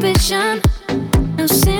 prohibition. No sin.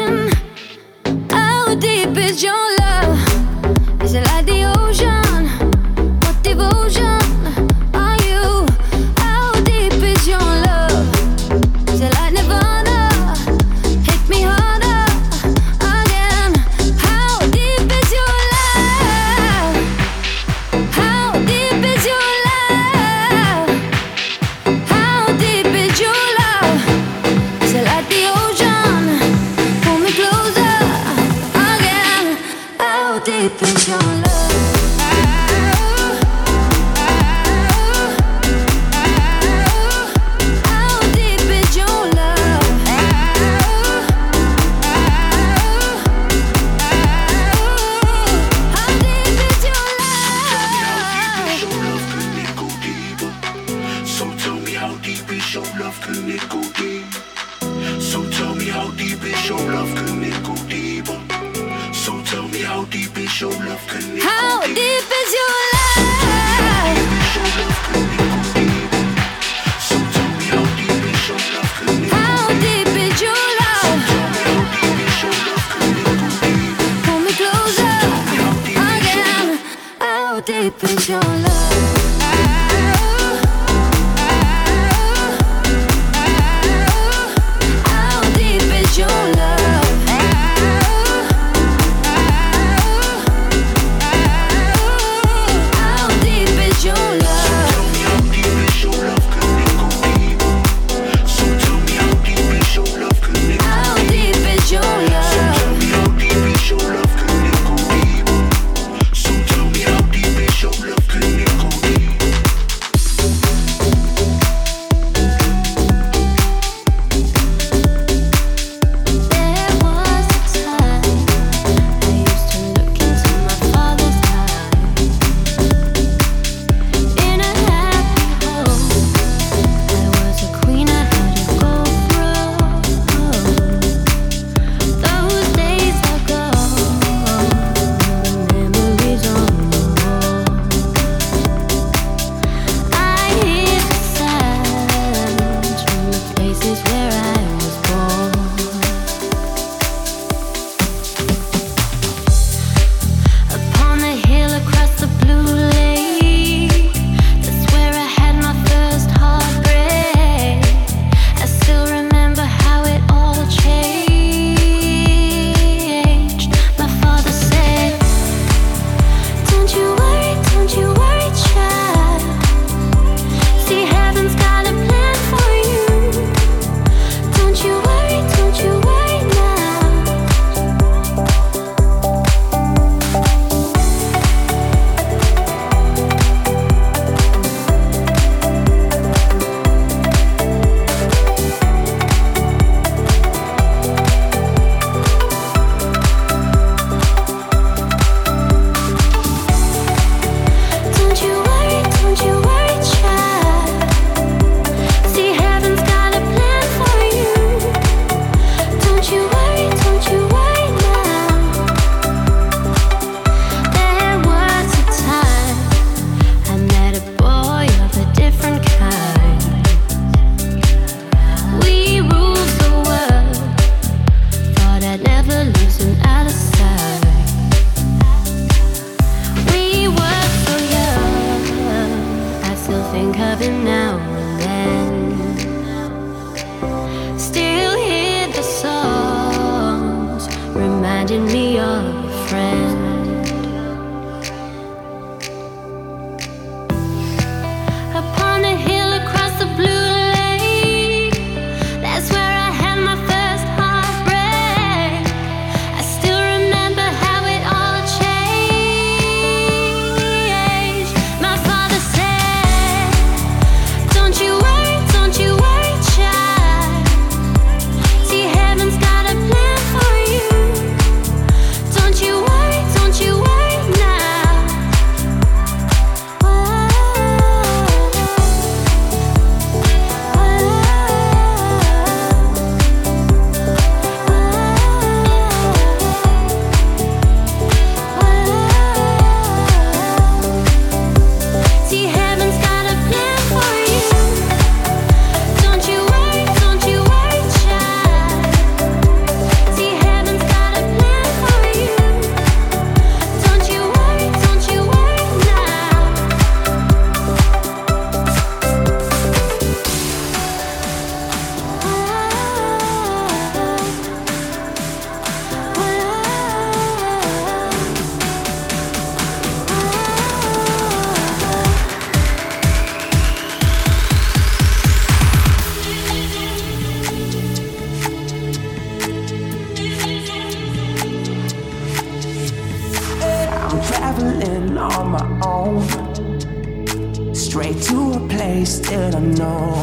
I?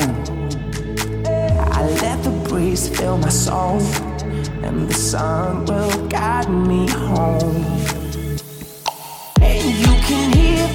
I let the breeze fill my soul, and the sun will guide me home. And you can hear.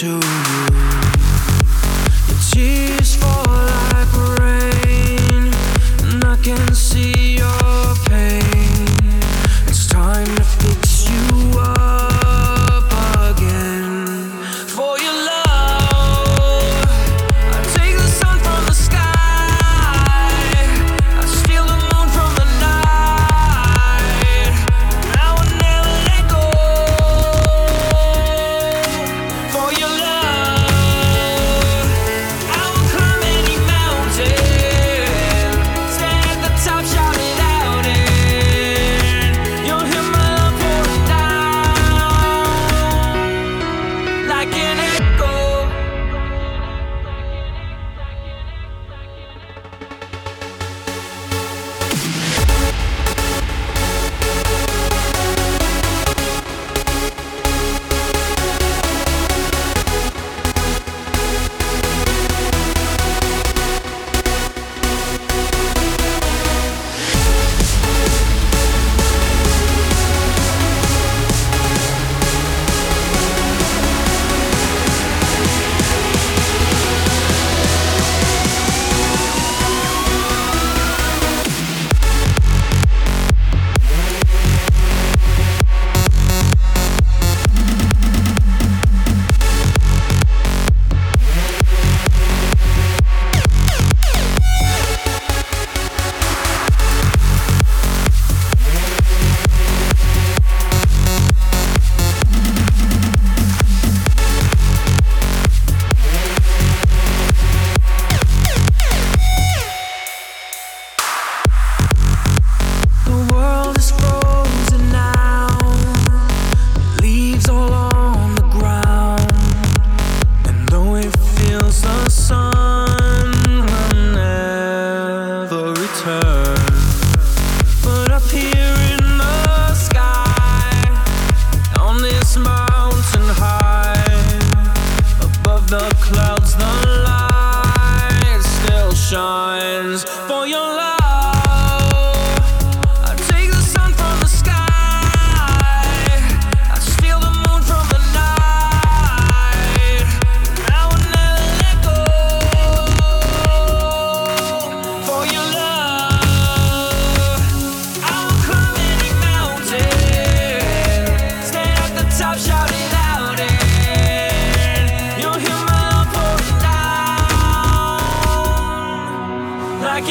to you.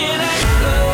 can I go?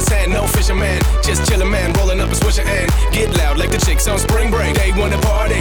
his hand. No fisherman, just chillin' man, rollin' up a swisher and get loud like the chicks on spring break. They wanna party,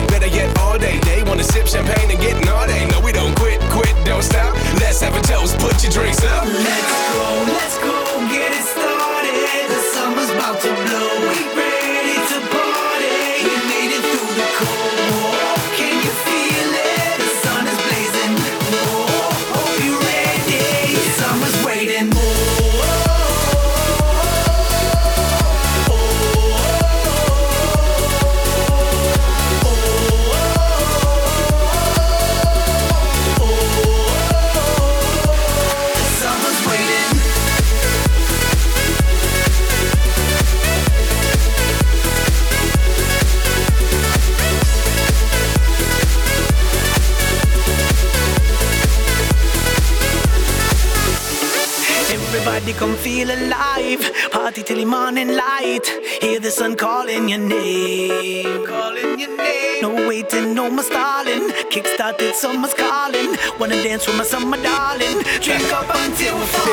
the sun calling your name. Calling your name. No waiting, no more stalling. Kickstarted summer's calling. Wanna dance with my summer darling.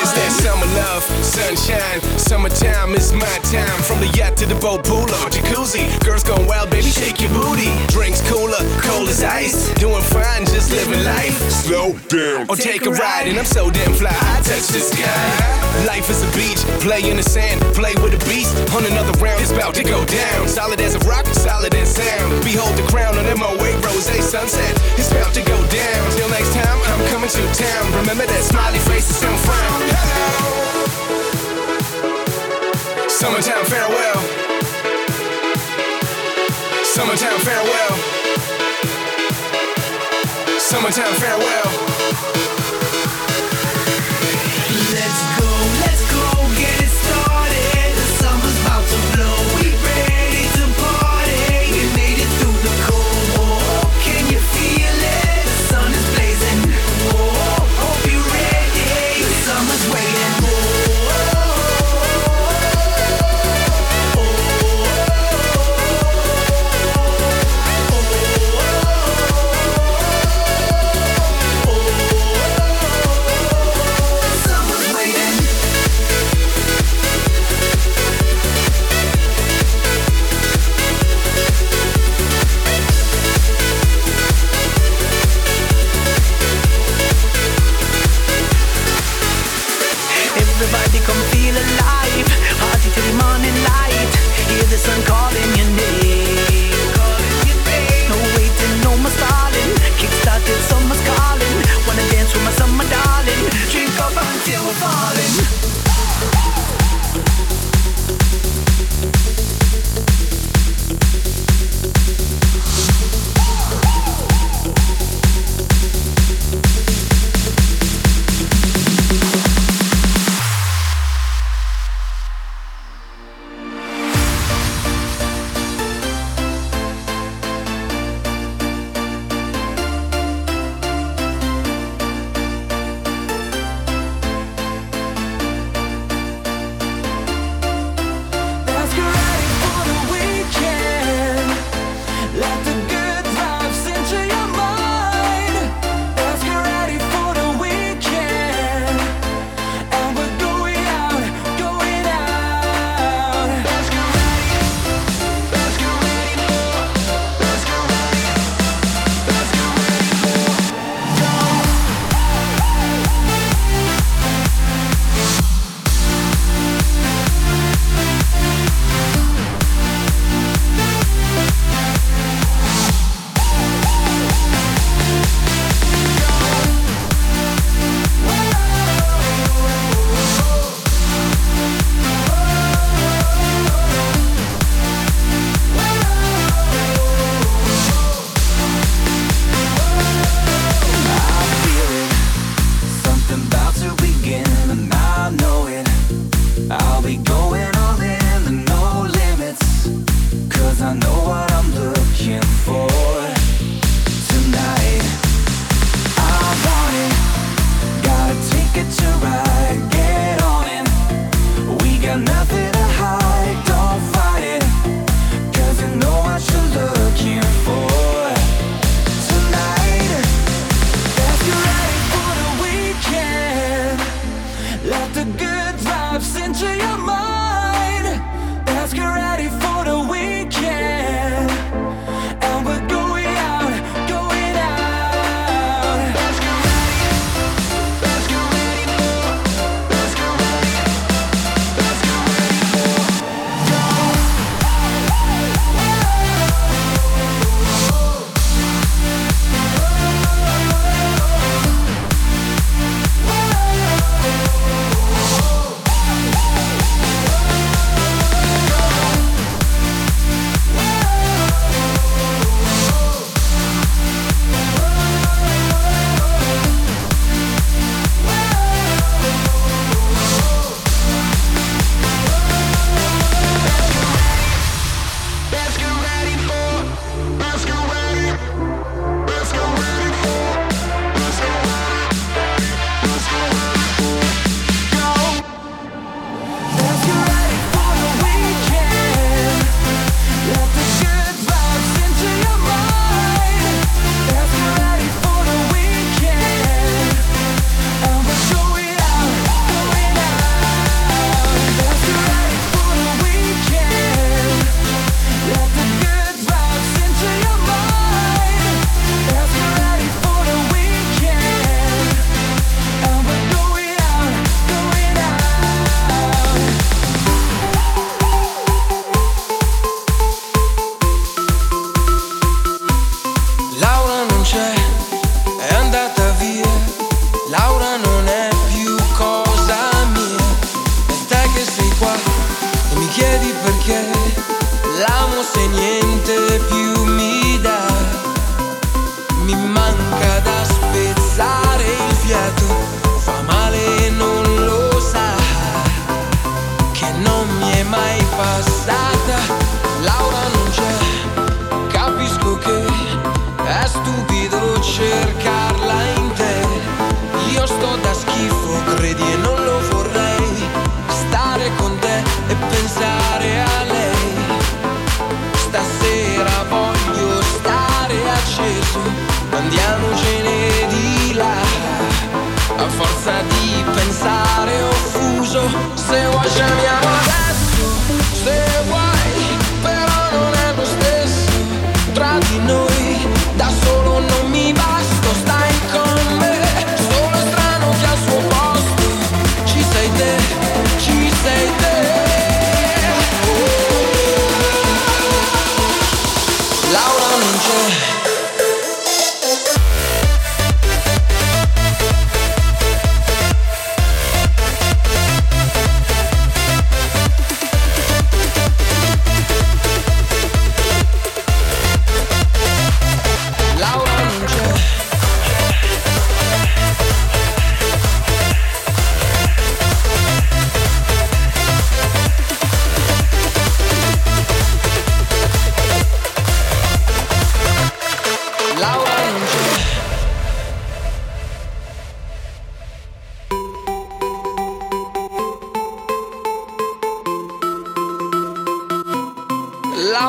It's that summer love, sunshine. Summertime is my time. From the yacht to the boat pool or jacuzzi. Girls going wild, baby, shake your booty. Drinks cooler, cold as ice. Doing fine, just living life. Slow down. Or take, take a ride, and I'm so damn fly. I touch the sky. Life is a beach, play in the sand, play with a beast. On another round, it's about to go down. Solid as a rock, solid as sound. Behold the crown on MOA Rose sunset. It's about to go down. Till next time, I'm coming to town. Remember that smiley face is so fine. Summertime farewell. Summertime farewell. Summertime farewell.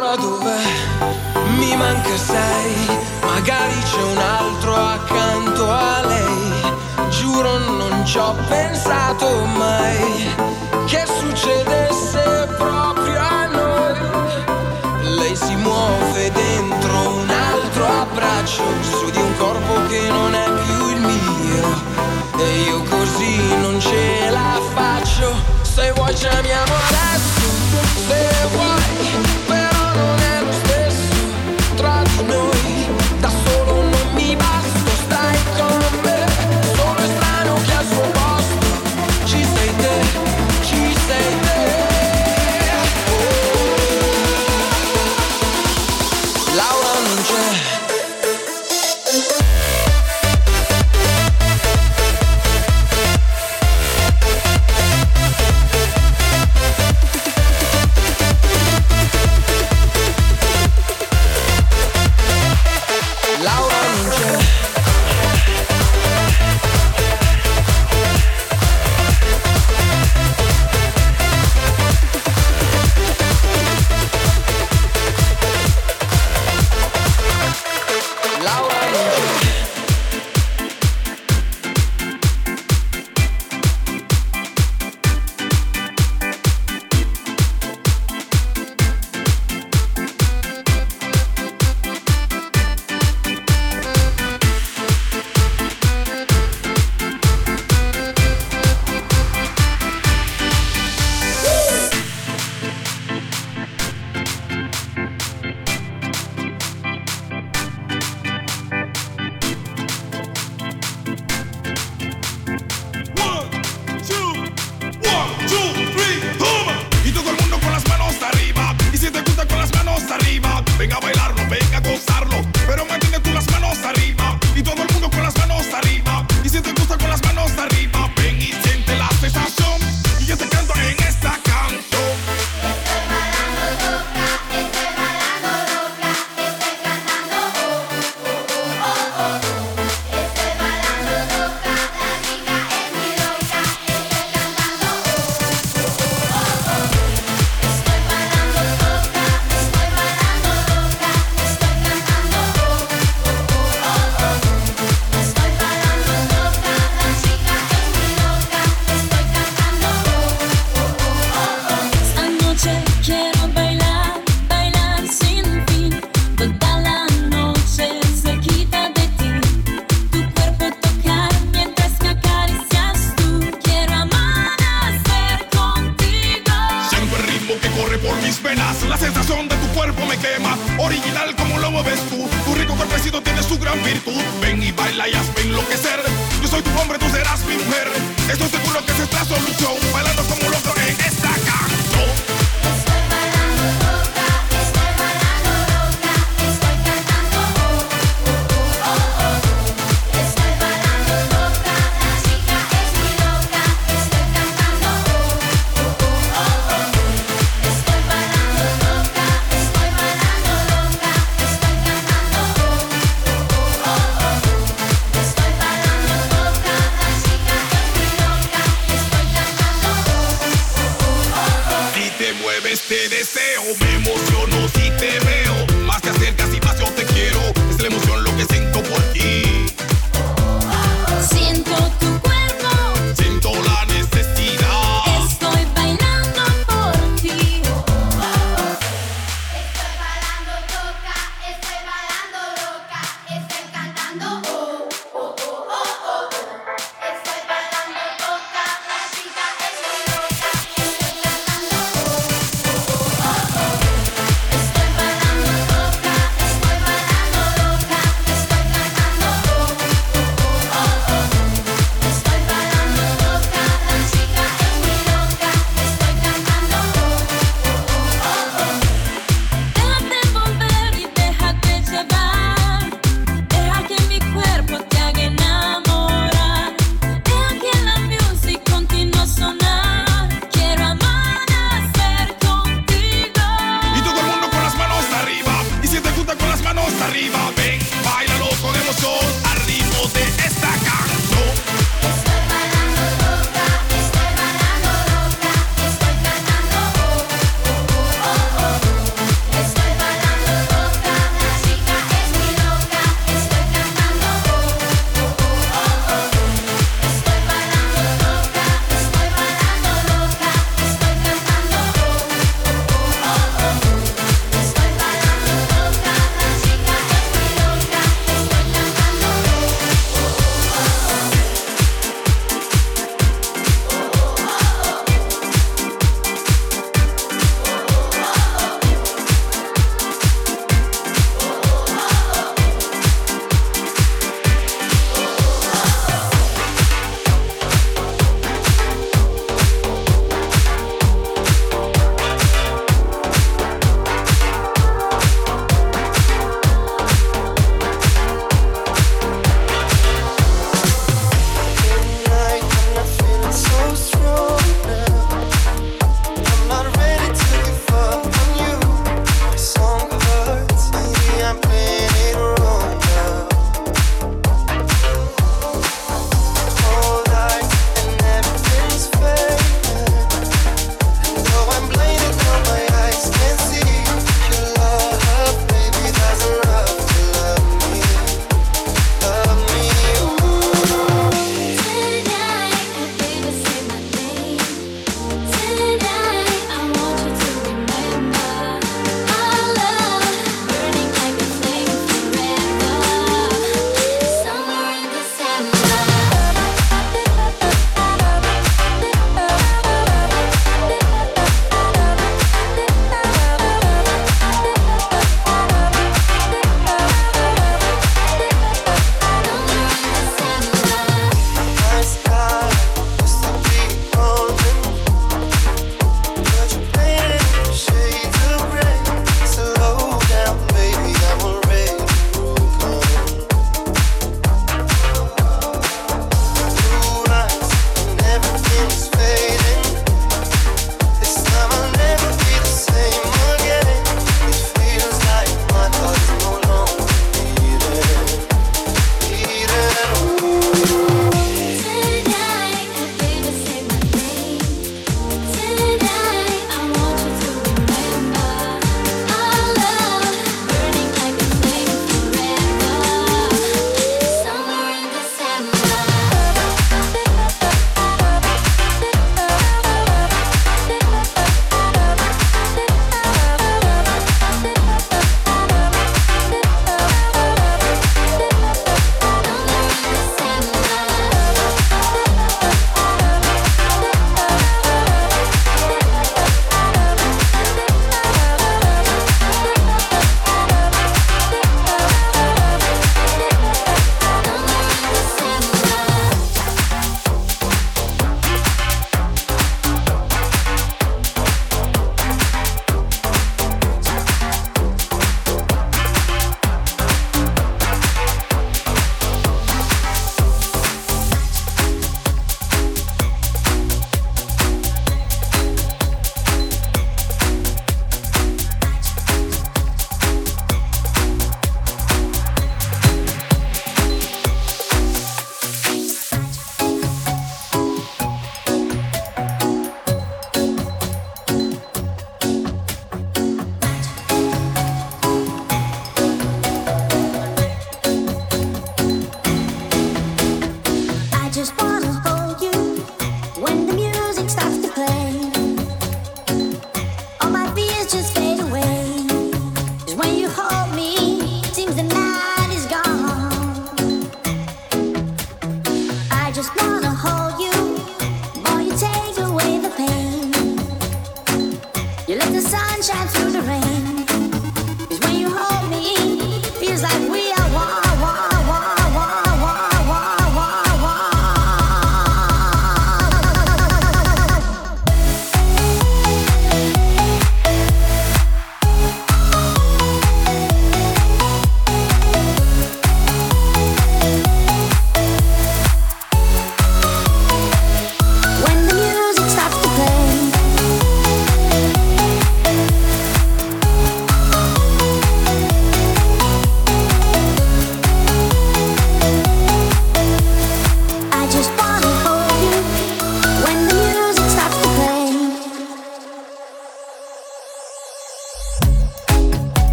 Laura dov'è? Mi manca sei, magari c'è un altro accanto a lei. Giuro non ci ho pensato mai che succedesse proprio a noi. Lei si muove dentro un altro abbraccio su di un corpo che non è più il mio. E io così non ce la faccio. Se vuoi chiamiamo adesso,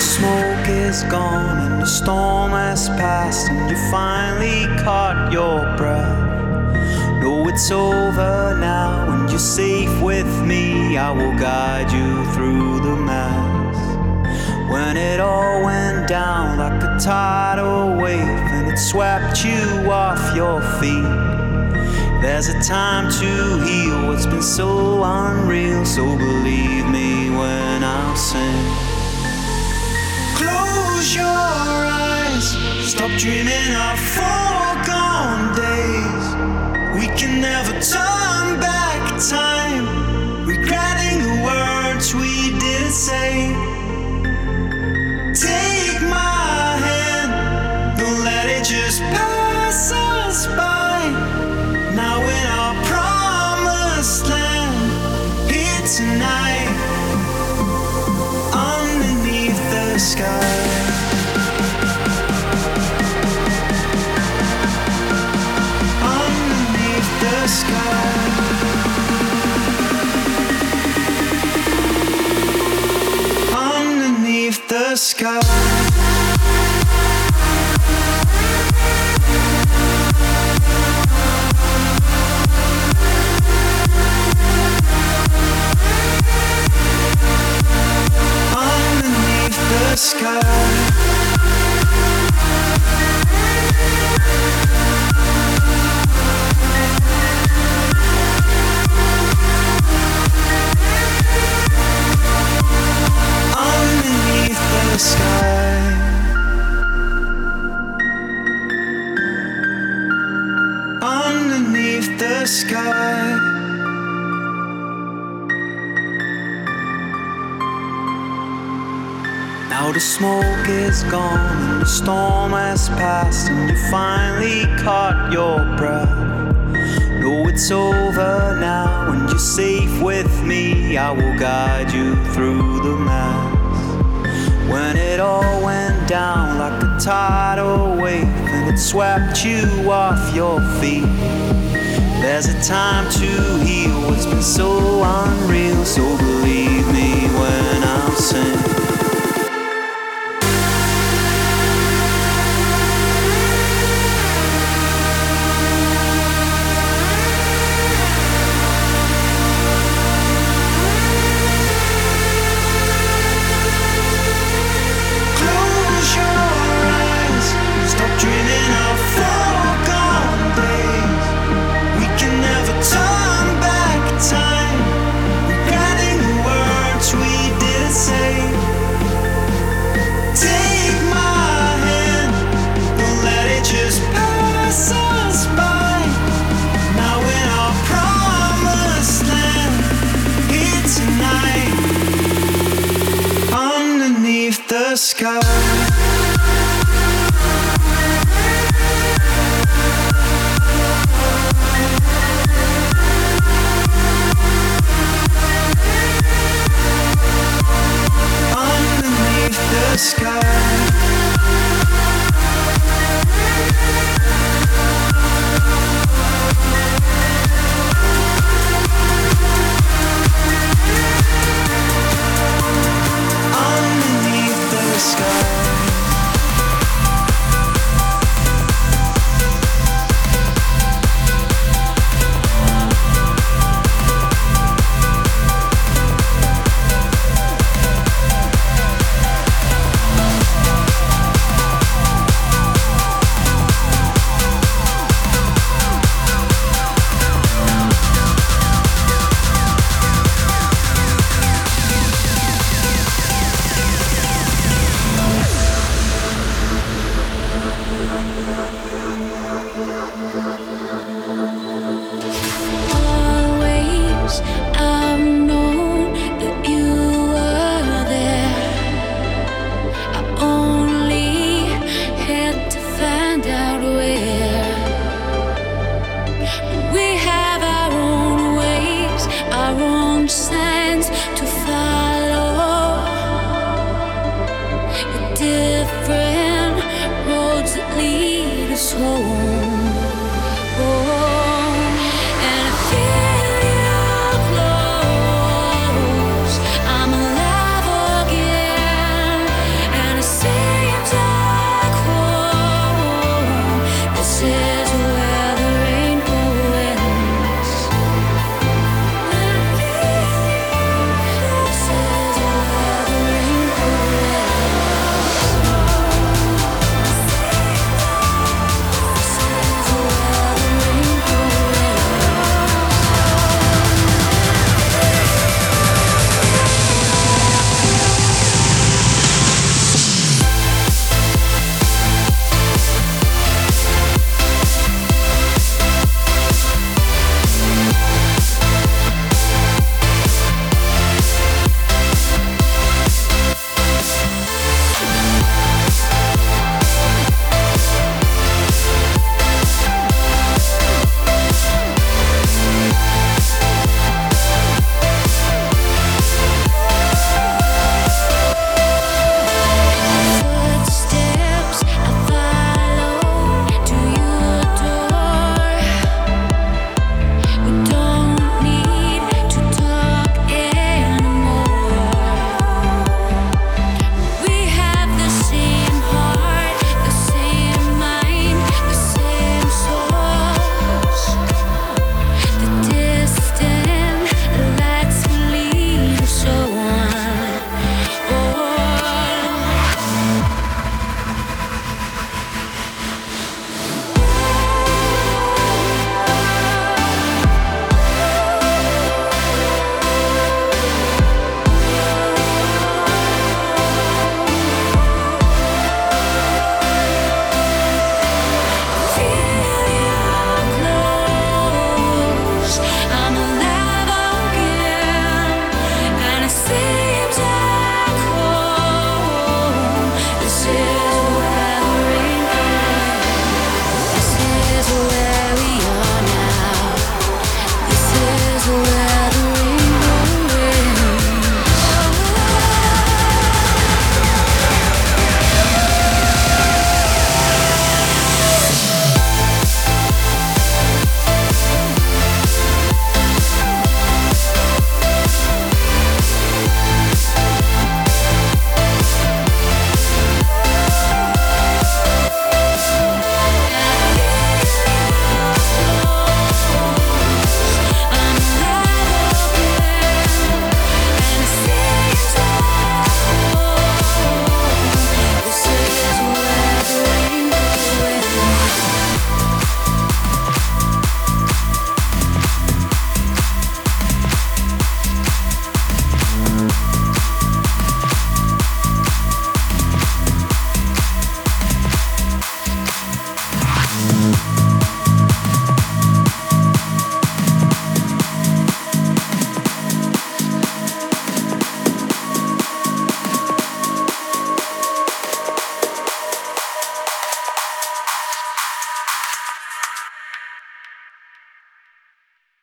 the smoke is gone and the storm has passed, and you finally caught your breath. No, it's over now, and you're safe with me. I will guide you through the mess. When it all went down like a tidal wave, and it swept you off your feet. There's a time to heal what's been so unreal, so believe me when I'll sing. Your eyes, stop dreaming of foregone days. We can never turn back time, regretting the words we didn't say. Sky. Sky. Underneath the sky. Now the smoke is gone and the storm has passed, and you finally caught your breath. No, it's over now, and you're safe with me. I will guide you through the mess. When it all went down like a tidal wave, and it swept you off your feet. There's a time to heal what's been so unreal, so believe me when I'll sing.